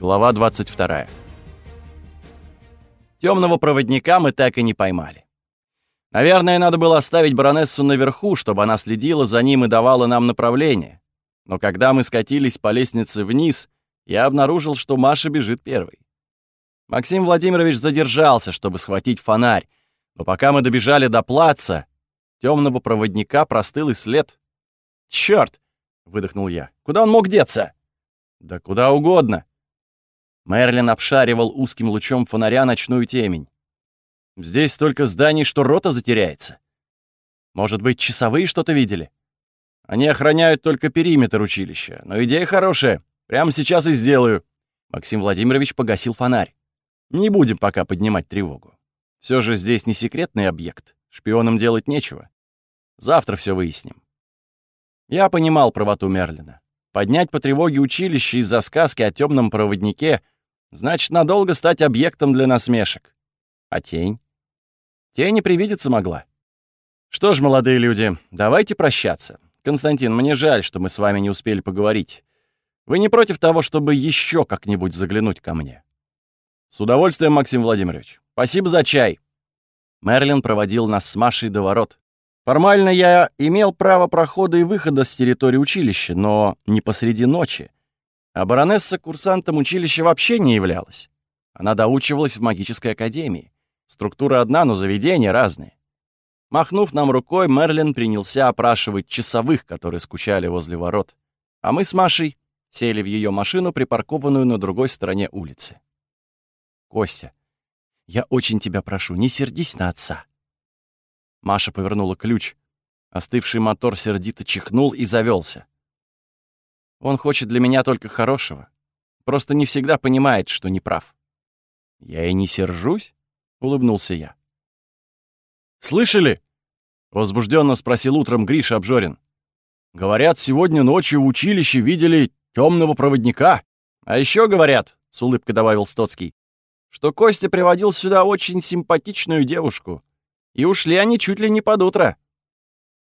Глава 22. Темного проводника мы так и не поймали. Наверное, надо было оставить баронессу наверху, чтобы она следила за ним и давала нам направление. Но когда мы скатились по лестнице вниз, я обнаружил, что Маша бежит первой. Максим Владимирович задержался, чтобы схватить фонарь, но пока мы добежали до плаца, темного проводника простыл и след. «Чёрт!» — выдохнул я. «Куда он мог деться?» «Да куда угодно!» Мерлин обшаривал узким лучом фонаря ночную темень. «Здесь столько зданий, что рота затеряется. Может быть, часовые что-то видели? Они охраняют только периметр училища, но идея хорошая. Прямо сейчас и сделаю». Максим Владимирович погасил фонарь. «Не будем пока поднимать тревогу. Все же здесь не секретный объект. Шпионам делать нечего. Завтра все выясним». Я понимал правоту Мерлина. Поднять по тревоге училище из-за сказки о темном проводнике значит надолго стать объектом для насмешек. А тень? Тень не привидеться могла. Что ж, молодые люди, давайте прощаться. Константин, мне жаль, что мы с вами не успели поговорить. Вы не против того, чтобы еще как-нибудь заглянуть ко мне? С удовольствием, Максим Владимирович. Спасибо за чай. Мерлин проводил нас с Машей до ворот. Формально я имел право прохода и выхода с территории училища, но не посреди ночи. А баронесса курсантом училища вообще не являлась. Она доучивалась в магической академии. Структура одна, но заведения разные. Махнув нам рукой, Мерлин принялся опрашивать часовых, которые скучали возле ворот. А мы с Машей сели в ее машину, припаркованную на другой стороне улицы. «Костя, я очень тебя прошу, не сердись на отца. Маша повернула ключ. Остывший мотор сердито чихнул и завелся. Он хочет для меня только хорошего. Просто не всегда понимает, что не прав. Я и не сержусь, улыбнулся я. Слышали? Возбужденно спросил утром Гриша Обжорин. Говорят, сегодня ночью в училище видели темного проводника. А еще говорят, с улыбкой добавил Стоцкий, что Костя приводил сюда очень симпатичную девушку. И ушли они чуть ли не под утро.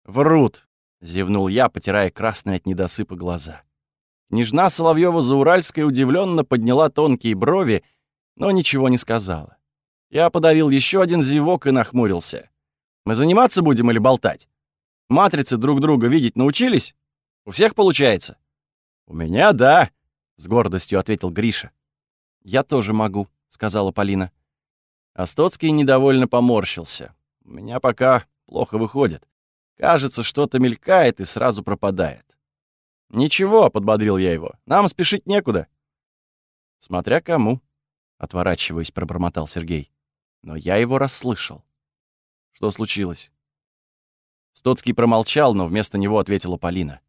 «Врут», — зевнул я, потирая красные от недосыпа глаза. Княжна Соловьева-Зауральская удивленно подняла тонкие брови, но ничего не сказала. Я подавил еще один зевок и нахмурился. «Мы заниматься будем или болтать? Матрицы друг друга видеть научились? У всех получается?» «У меня — да», — с гордостью ответил Гриша. «Я тоже могу», — сказала Полина. Остоцкий недовольно поморщился. У меня пока плохо выходит. Кажется, что-то мелькает и сразу пропадает. «Ничего», — подбодрил я его, — «нам спешить некуда». «Смотря кому», — отворачиваясь, пробормотал Сергей. Но я его расслышал. Что случилось? Стоцкий промолчал, но вместо него ответила Полина.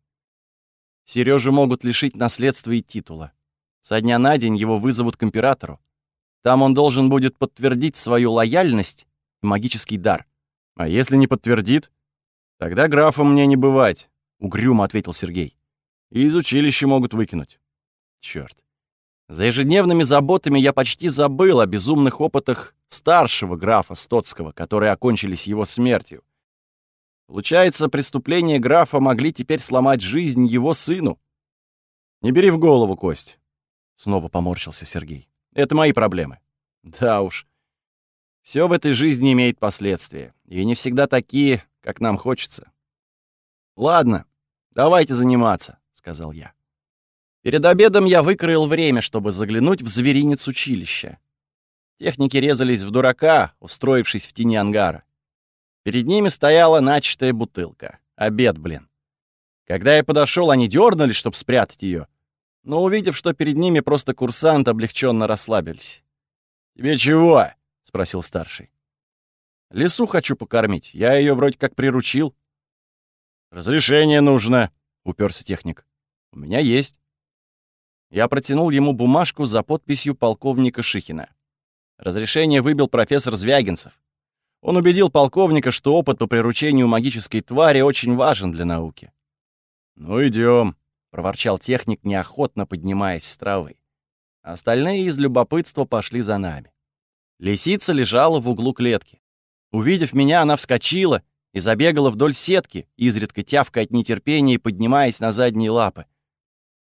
Сережу могут лишить наследства и титула. Со дня на день его вызовут к императору. Там он должен будет подтвердить свою лояльность магический дар. А если не подтвердит? Тогда графом мне не бывать, угрюмо ответил Сергей. И из училища могут выкинуть. Черт. За ежедневными заботами я почти забыл о безумных опытах старшего графа Стоцкого, которые окончились его смертью. Получается, преступления графа могли теперь сломать жизнь его сыну. Не бери в голову, Кость. Снова поморщился Сергей. Это мои проблемы. Да уж. Все в этой жизни имеет последствия, и не всегда такие, как нам хочется. «Ладно, давайте заниматься», — сказал я. Перед обедом я выкроил время, чтобы заглянуть в зверинец училища. Техники резались в дурака, устроившись в тени ангара. Перед ними стояла начатая бутылка. Обед, блин. Когда я подошел, они дернули, чтобы спрятать ее, но, увидев, что перед ними просто курсант, облегченно расслабились. «Тебе чего?» — спросил старший. «Лису хочу покормить. Я ее вроде как приручил». «Разрешение нужно», — уперся техник. «У меня есть». Я протянул ему бумажку за подписью полковника Шихина. Разрешение выбил профессор Звягинцев. Он убедил полковника, что опыт по приручению магической твари очень важен для науки. «Ну, идем, проворчал техник, неохотно поднимаясь с травы. Остальные из любопытства пошли за нами. Лисица лежала в углу клетки. Увидев меня, она вскочила и забегала вдоль сетки, изредка тявкая от нетерпения и поднимаясь на задние лапы.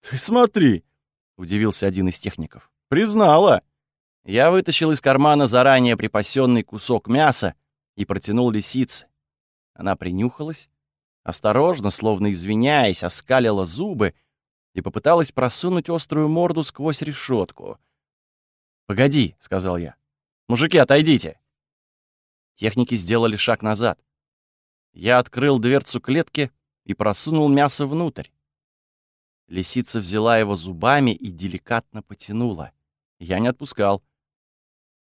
«Ты смотри!» — удивился один из техников. признала. Я вытащил из кармана заранее припасенный кусок мяса и протянул лисице. Она принюхалась, осторожно, словно извиняясь, оскалила зубы и попыталась просунуть острую морду сквозь решетку. «Погоди», — сказал я. «Мужики, отойдите!» Техники сделали шаг назад. Я открыл дверцу клетки и просунул мясо внутрь. Лисица взяла его зубами и деликатно потянула. Я не отпускал.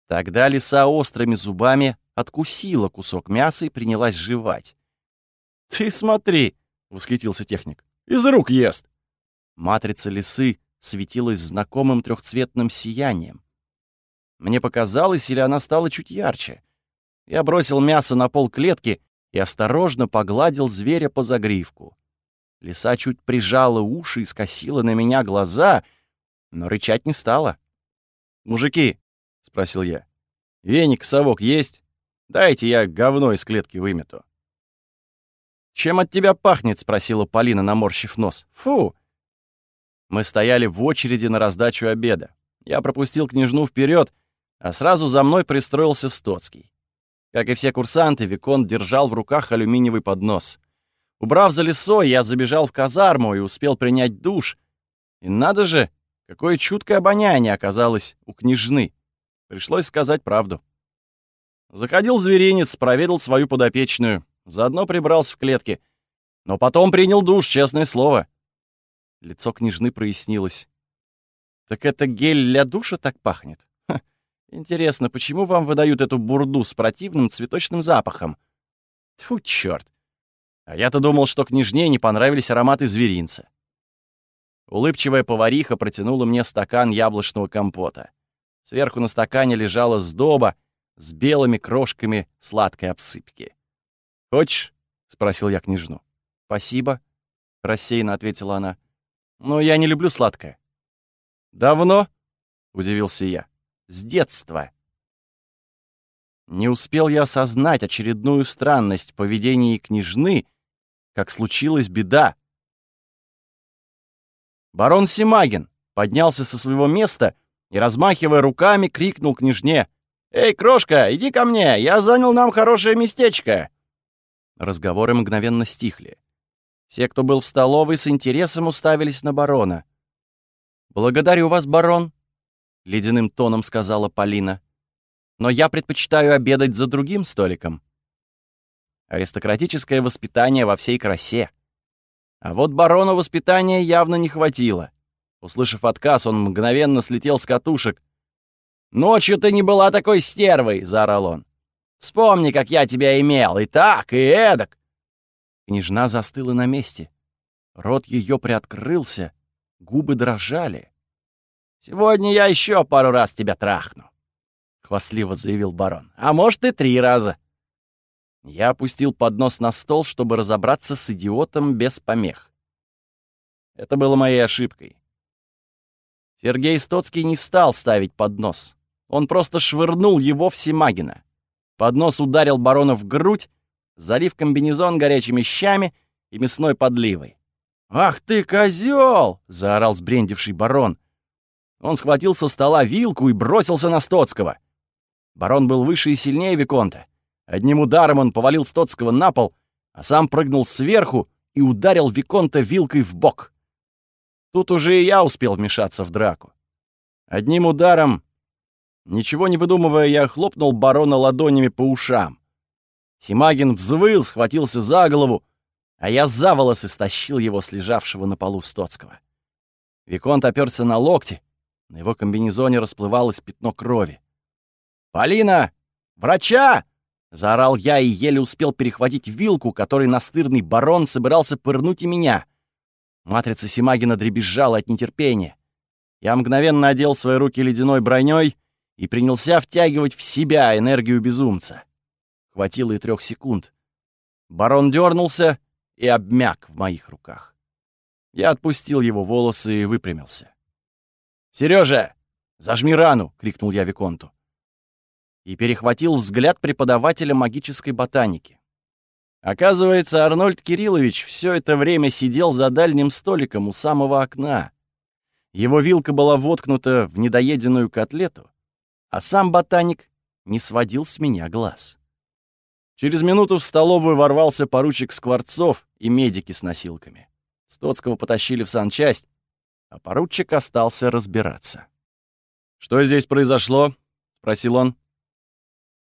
Тогда лиса острыми зубами откусила кусок мяса и принялась жевать. «Ты смотри!» — восхитился техник. «Из рук ест!» Матрица лисы светилась знакомым трехцветным сиянием. Мне показалось, или она стала чуть ярче. Я бросил мясо на пол клетки и осторожно погладил зверя по загривку. Лиса чуть прижала уши и скосила на меня глаза, но рычать не стала. «Мужики», — спросил я, — «веник, совок есть? Дайте я говно из клетки вымету». «Чем от тебя пахнет?» — спросила Полина, наморщив нос. «Фу!» Мы стояли в очереди на раздачу обеда. Я пропустил княжну вперед, а сразу за мной пристроился Стоцкий. Как и все курсанты, Виконт держал в руках алюминиевый поднос. Убрав за лесой, я забежал в казарму и успел принять душ. И надо же, какое чуткое обоняние оказалось у княжны. Пришлось сказать правду. Заходил зверинец, проведал свою подопечную, заодно прибрался в клетке. Но потом принял душ, честное слово. Лицо княжны прояснилось. «Так это гель для душа так пахнет?» Интересно, почему вам выдают эту бурду с противным цветочным запахом? Тьфу, чёрт. А я-то думал, что княжне не понравились ароматы зверинца. Улыбчивая повариха протянула мне стакан яблочного компота. Сверху на стакане лежала сдоба с белыми крошками сладкой обсыпки. «Хочешь?» — спросил я княжну. «Спасибо», — рассеянно ответила она. «Но я не люблю сладкое». «Давно?» — удивился я с детства. Не успел я осознать очередную странность поведения княжны, как случилась беда. Барон Симагин поднялся со своего места и, размахивая руками, крикнул княжне. «Эй, крошка, иди ко мне, я занял нам хорошее местечко!» Разговоры мгновенно стихли. Все, кто был в столовой, с интересом уставились на барона. «Благодарю вас, барон», ледяным тоном сказала Полина. Но я предпочитаю обедать за другим столиком. Аристократическое воспитание во всей красе. А вот барону воспитания явно не хватило. Услышав отказ, он мгновенно слетел с катушек. «Ночью ты не была такой стервой!» — заорал он. «Вспомни, как я тебя имел, и так, и эдак!» Княжна застыла на месте. Рот ее приоткрылся, губы дрожали. «Сегодня я еще пару раз тебя трахну», — хвастливо заявил барон. «А может, и три раза». Я опустил поднос на стол, чтобы разобраться с идиотом без помех. Это было моей ошибкой. Сергей Стоцкий не стал ставить поднос. Он просто швырнул его в Семагина. Поднос ударил барона в грудь, залив комбинезон горячими щами и мясной подливой. «Ах ты, козел! заорал сбрендивший барон. Он схватил со стола вилку и бросился на Стоцкого. Барон был выше и сильнее Виконта. Одним ударом он повалил Стоцкого на пол, а сам прыгнул сверху и ударил Виконта вилкой в бок. Тут уже и я успел вмешаться в драку. Одним ударом, ничего не выдумывая, я хлопнул барона ладонями по ушам. Симагин взвыл, схватился за голову, а я за волосы стащил его с лежавшего на полу Стоцкого. Виконт оперся на локти, на его комбинезоне расплывалось пятно крови. «Полина! Врача!» — заорал я и еле успел перехватить вилку, которой настырный барон собирался пырнуть и меня. Матрица Симагина дребезжала от нетерпения. Я мгновенно одел свои руки ледяной броней и принялся втягивать в себя энергию безумца. Хватило и трех секунд. Барон дернулся и обмяк в моих руках. Я отпустил его волосы и выпрямился. «Сережа, зажми рану!» — крикнул я Виконту. И перехватил взгляд преподавателя магической ботаники. Оказывается, Арнольд Кириллович все это время сидел за дальним столиком у самого окна. его вилка была воткнута в недоеденную котлету, а сам ботаник не сводил с меня глаз. Через минуту в столовую ворвался поручик Скворцов и медики с носилками. Стоцкого потащили в санчасть, а поручик остался разбираться. «Что здесь произошло?» — спросил он.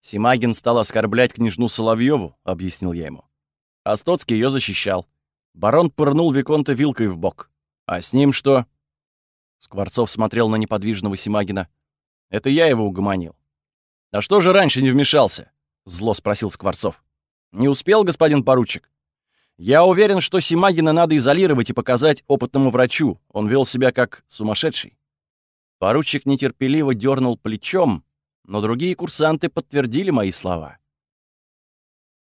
Симагин стал оскорблять княжну Соловьеву, объяснил я ему. А Стоцкий ее защищал. Барон пырнул Виконта вилкой в бок. А с ним что? Скворцов смотрел на неподвижного Симагина. Это я его угомонил. «А что же раньше не вмешался?» — зло спросил Скворцов. «Не успел, господин поручик?» «Я уверен, что Симагина надо изолировать и показать опытному врачу. Он вел себя как сумасшедший». Поручик нетерпеливо дернул плечом, но другие курсанты подтвердили мои слова.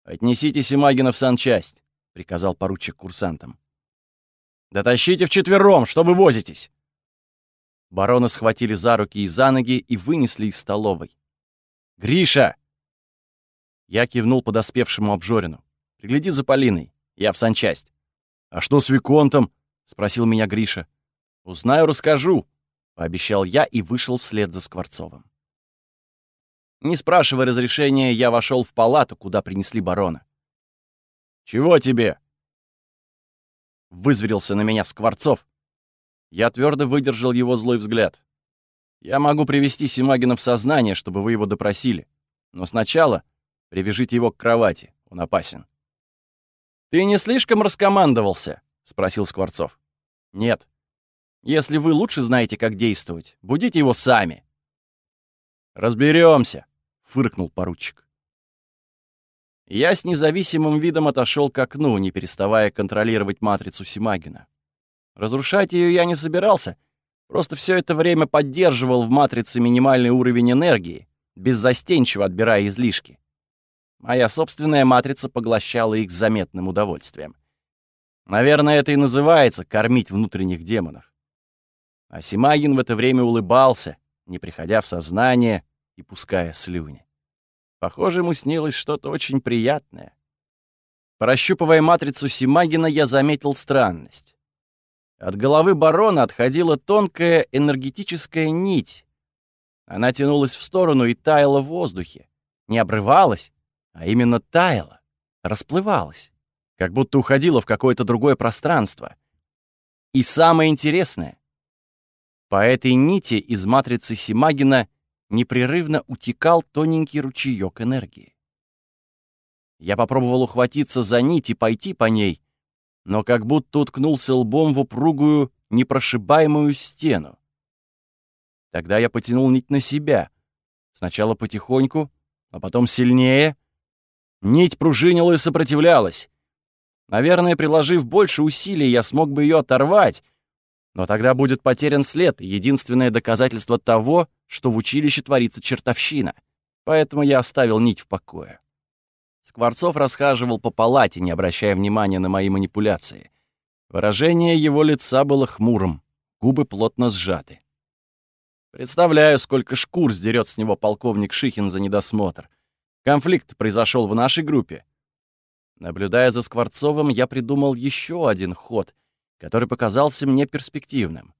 «Отнесите Симагина в санчасть», — приказал поручик курсантам. «Дотащите вчетвером, что вы возитесь!» Барона схватили за руки и за ноги и вынесли из столовой. «Гриша!» Я кивнул подоспевшему обжорину. «Пригляди за Полиной, я в санчасть». «А что с Виконтом?» — спросил меня Гриша. «Узнаю, расскажу», — пообещал я и вышел вслед за Скворцовым. Не спрашивая разрешения, я вошел в палату, куда принесли барона. «Чего тебе?» Вызверился на меня Скворцов. Я твердо выдержал его злой взгляд. «Я могу привести Симагина в сознание, чтобы вы его допросили. Но сначала привяжите его к кровати, он опасен». «Ты не слишком раскомандовался?» — спросил Скворцов. «Нет. Если вы лучше знаете, как действовать, будите его сами». Разберемся фыркнул поручик. Я с независимым видом отошел к окну, не переставая контролировать матрицу Симагина. Разрушать ее я не собирался, просто все это время поддерживал в матрице минимальный уровень энергии, беззастенчиво отбирая излишки. Моя собственная матрица поглощала их с заметным удовольствием. Наверное, это и называется кормить внутренних демонов. А Симагин в это время улыбался, не приходя в сознание, и пуская слюни. Похоже, ему снилось что-то очень приятное. Прощупывая матрицу Симагина, я заметил странность. От головы барона отходила тонкая энергетическая нить. Она тянулась в сторону и таяла в воздухе. Не обрывалась, а именно таяла, расплывалась, как будто уходила в какое-то другое пространство. И самое интересное, по этой нити из матрицы Симагина непрерывно утекал тоненький ручеёк энергии. Я попробовал ухватиться за нить и пойти по ней, но как будто уткнулся лбом в упругую, непрошибаемую стену. Тогда я потянул нить на себя. Сначала потихоньку, а потом сильнее. Нить пружинила и сопротивлялась. Наверное, приложив больше усилий, я смог бы ее оторвать, но тогда будет потерян след, единственное доказательство того, что в училище творится чертовщина. Поэтому я оставил нить в покое. Скворцов расхаживал по палате, не обращая внимания на мои манипуляции. Выражение его лица было хмурым, губы плотно сжаты. Представляю, сколько шкур сдерет с него полковник Шихин за недосмотр. Конфликт произошел в нашей группе. Наблюдая за Скворцовым, я придумал еще один ход, который показался мне перспективным.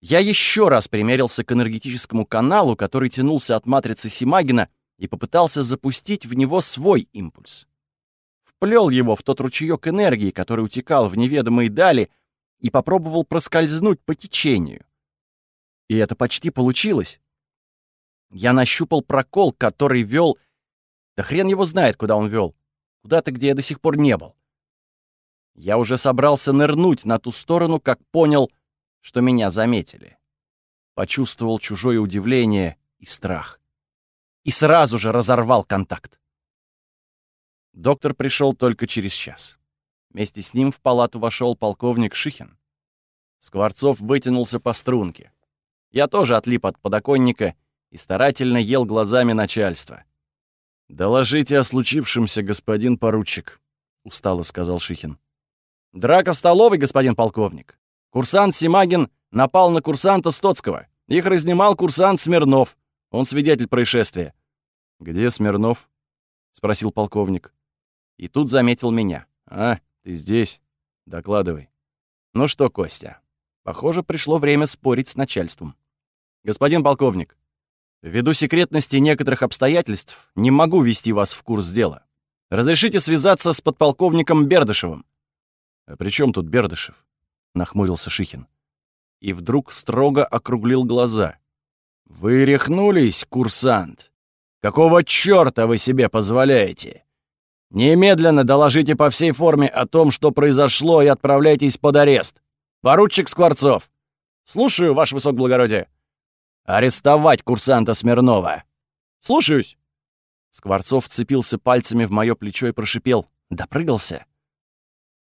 Я еще раз примерился к энергетическому каналу, который тянулся от матрицы Симагина, и попытался запустить в него свой импульс. Вплел его в тот ручеек энергии, который утекал в неведомые дали, и попробовал проскользнуть по течению. И это почти получилось. Я нащупал прокол, который вел... Да хрен его знает, куда он вел. Куда-то, где я до сих пор не был. Я уже собрался нырнуть на ту сторону, как понял, что меня заметили. Почувствовал чужое удивление и страх. И сразу же разорвал контакт. Доктор пришел только через час. Вместе с ним в палату вошел полковник Шихин. Скворцов вытянулся по струнке. Я тоже отлип от подоконника и старательно ел глазами начальства. «Доложите о случившемся, господин поручик», — устало сказал Шихин. «Драка в столовой, господин полковник. Курсант Симагин напал на курсанта Стоцкого. Их разнимал курсант Смирнов. Он свидетель происшествия». «Где Смирнов?» — спросил полковник. И тут заметил меня. «А, ты здесь? Докладывай». «Ну что, Костя, Похоже, пришло время спорить с начальством. «Господин полковник, ввиду секретности некоторых обстоятельств не могу вести вас в курс дела. Разрешите связаться с подполковником Бердышевым». «А при чем тут Бердышев?» — нахмурился Шихин. И вдруг строго округлил глаза. «Вы рехнулись, курсант? Какого чёрта вы себе позволяете? Немедленно доложите по всей форме о том, что произошло, и отправляйтесь под арест. Поручик Скворцов. Слушаю, ваше высокоблагородие. Арестовать курсанта Смирнова. Слушаюсь. Скворцов вцепился пальцами в моё плечо и прошипел. Допрыгался.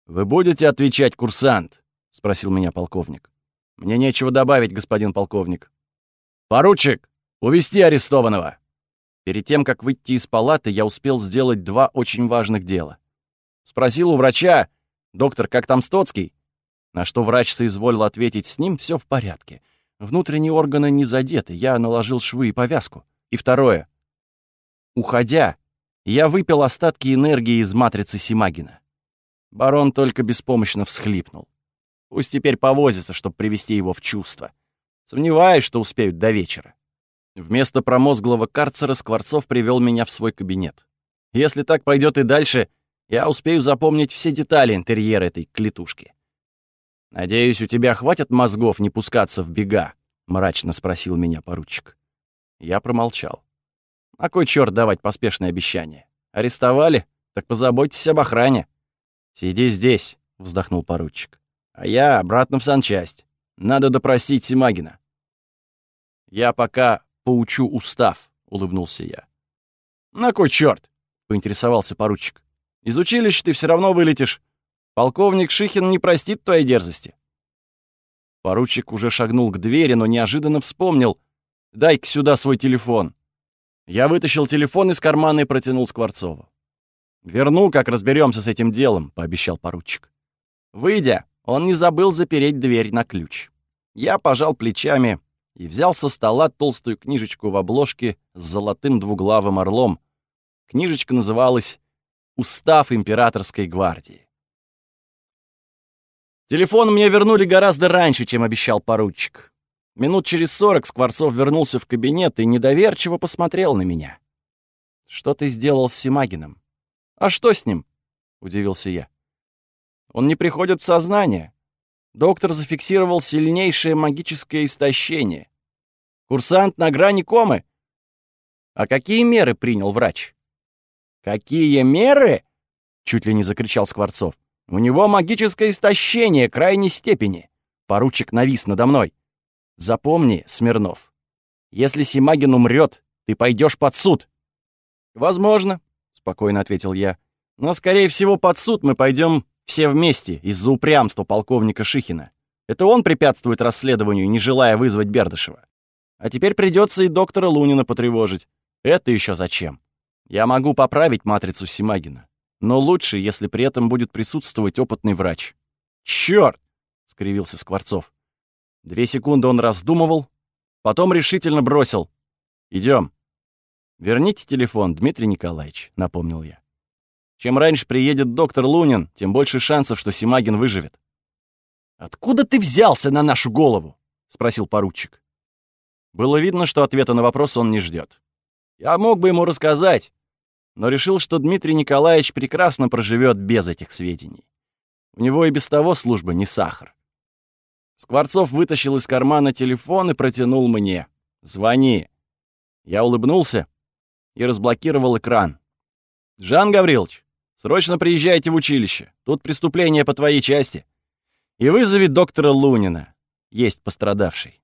«Вы будете отвечать, курсант?» — спросил меня полковник. «Мне нечего добавить, господин полковник». «Поручик, увести арестованного!» Перед тем, как выйти из палаты, я успел сделать два очень важных дела. Спросил у врача, «Доктор, как там Стоцкий?» На что врач соизволил ответить, с ним все в порядке. Внутренние органы не задеты, я наложил швы и повязку. И второе. Уходя, я выпил остатки энергии из матрицы Симагина. Барон только беспомощно всхлипнул. Пусть теперь повозится, чтобы привести его в чувство. Сомневаюсь, что успеют до вечера. Вместо промозглого карцера Скворцов привел меня в свой кабинет. Если так пойдет и дальше, я успею запомнить все детали интерьера этой клетушки. «Надеюсь, у тебя хватит мозгов не пускаться в бега?» — мрачно спросил меня поручик. Я промолчал. А кой черт давать поспешное обещание? Арестовали? Так позаботьтесь об охране. «Сиди здесь», — вздохнул поручик. «А я обратно в санчасть. Надо допросить Симагина». «Я пока поучу устав», — улыбнулся я. «На кой черт? поинтересовался поручик. «Из училища ты все равно вылетишь. Полковник Шихин не простит твоей дерзости». Поручик уже шагнул к двери, но неожиданно вспомнил. «Дай-ка сюда свой телефон». Я вытащил телефон из кармана и протянул Скворцову. «Верну, как разберемся с этим делом», — пообещал поручик. Выйдя, он не забыл запереть дверь на ключ. Я пожал плечами и взял со стола толстую книжечку в обложке с золотым двуглавым орлом. Книжечка называлась «Устав императорской гвардии». Телефон мне вернули гораздо раньше, чем обещал поручик. Минут через сорок Скворцов вернулся в кабинет и недоверчиво посмотрел на меня. «Что ты сделал с Симагиным?» «А что с ним?» — удивился я. «Он не приходит в сознание. Доктор зафиксировал сильнейшее магическое истощение. Курсант на грани комы. А какие меры принял врач? Какие меры? Чуть ли не закричал Скворцов. У него магическое истощение крайней степени. Поручик навис надо мной. Запомни, Смирнов, если Симагин умрет, ты пойдешь под суд. Возможно, спокойно ответил я. Но, скорее всего, под суд мы пойдем все вместе из-за упрямства полковника Шихина. Это он препятствует расследованию, не желая вызвать Бердышева. А теперь придется и доктора Лунина потревожить. Это еще зачем? Я могу поправить матрицу Симагина. Но лучше, если при этом будет присутствовать опытный врач. Черт! скривился Скворцов. Две секунды он раздумывал, потом решительно бросил. Идем. Верните телефон, Дмитрий Николаевич, напомнил я. Чем раньше приедет доктор Лунин, тем больше шансов, что Симагин выживет. «Откуда ты взялся на нашу голову?» — спросил поручик. Было видно, что ответа на вопрос он не ждет. Я мог бы ему рассказать, но решил, что Дмитрий Николаевич прекрасно проживет без этих сведений. У него и без того служба не сахар. Скворцов вытащил из кармана телефон и протянул мне. «Звони». Я улыбнулся и разблокировал экран. «Жан Гаврилович, Срочно приезжайте в училище. Тут преступление по твоей части. И вызови доктора Лунина. Есть пострадавший.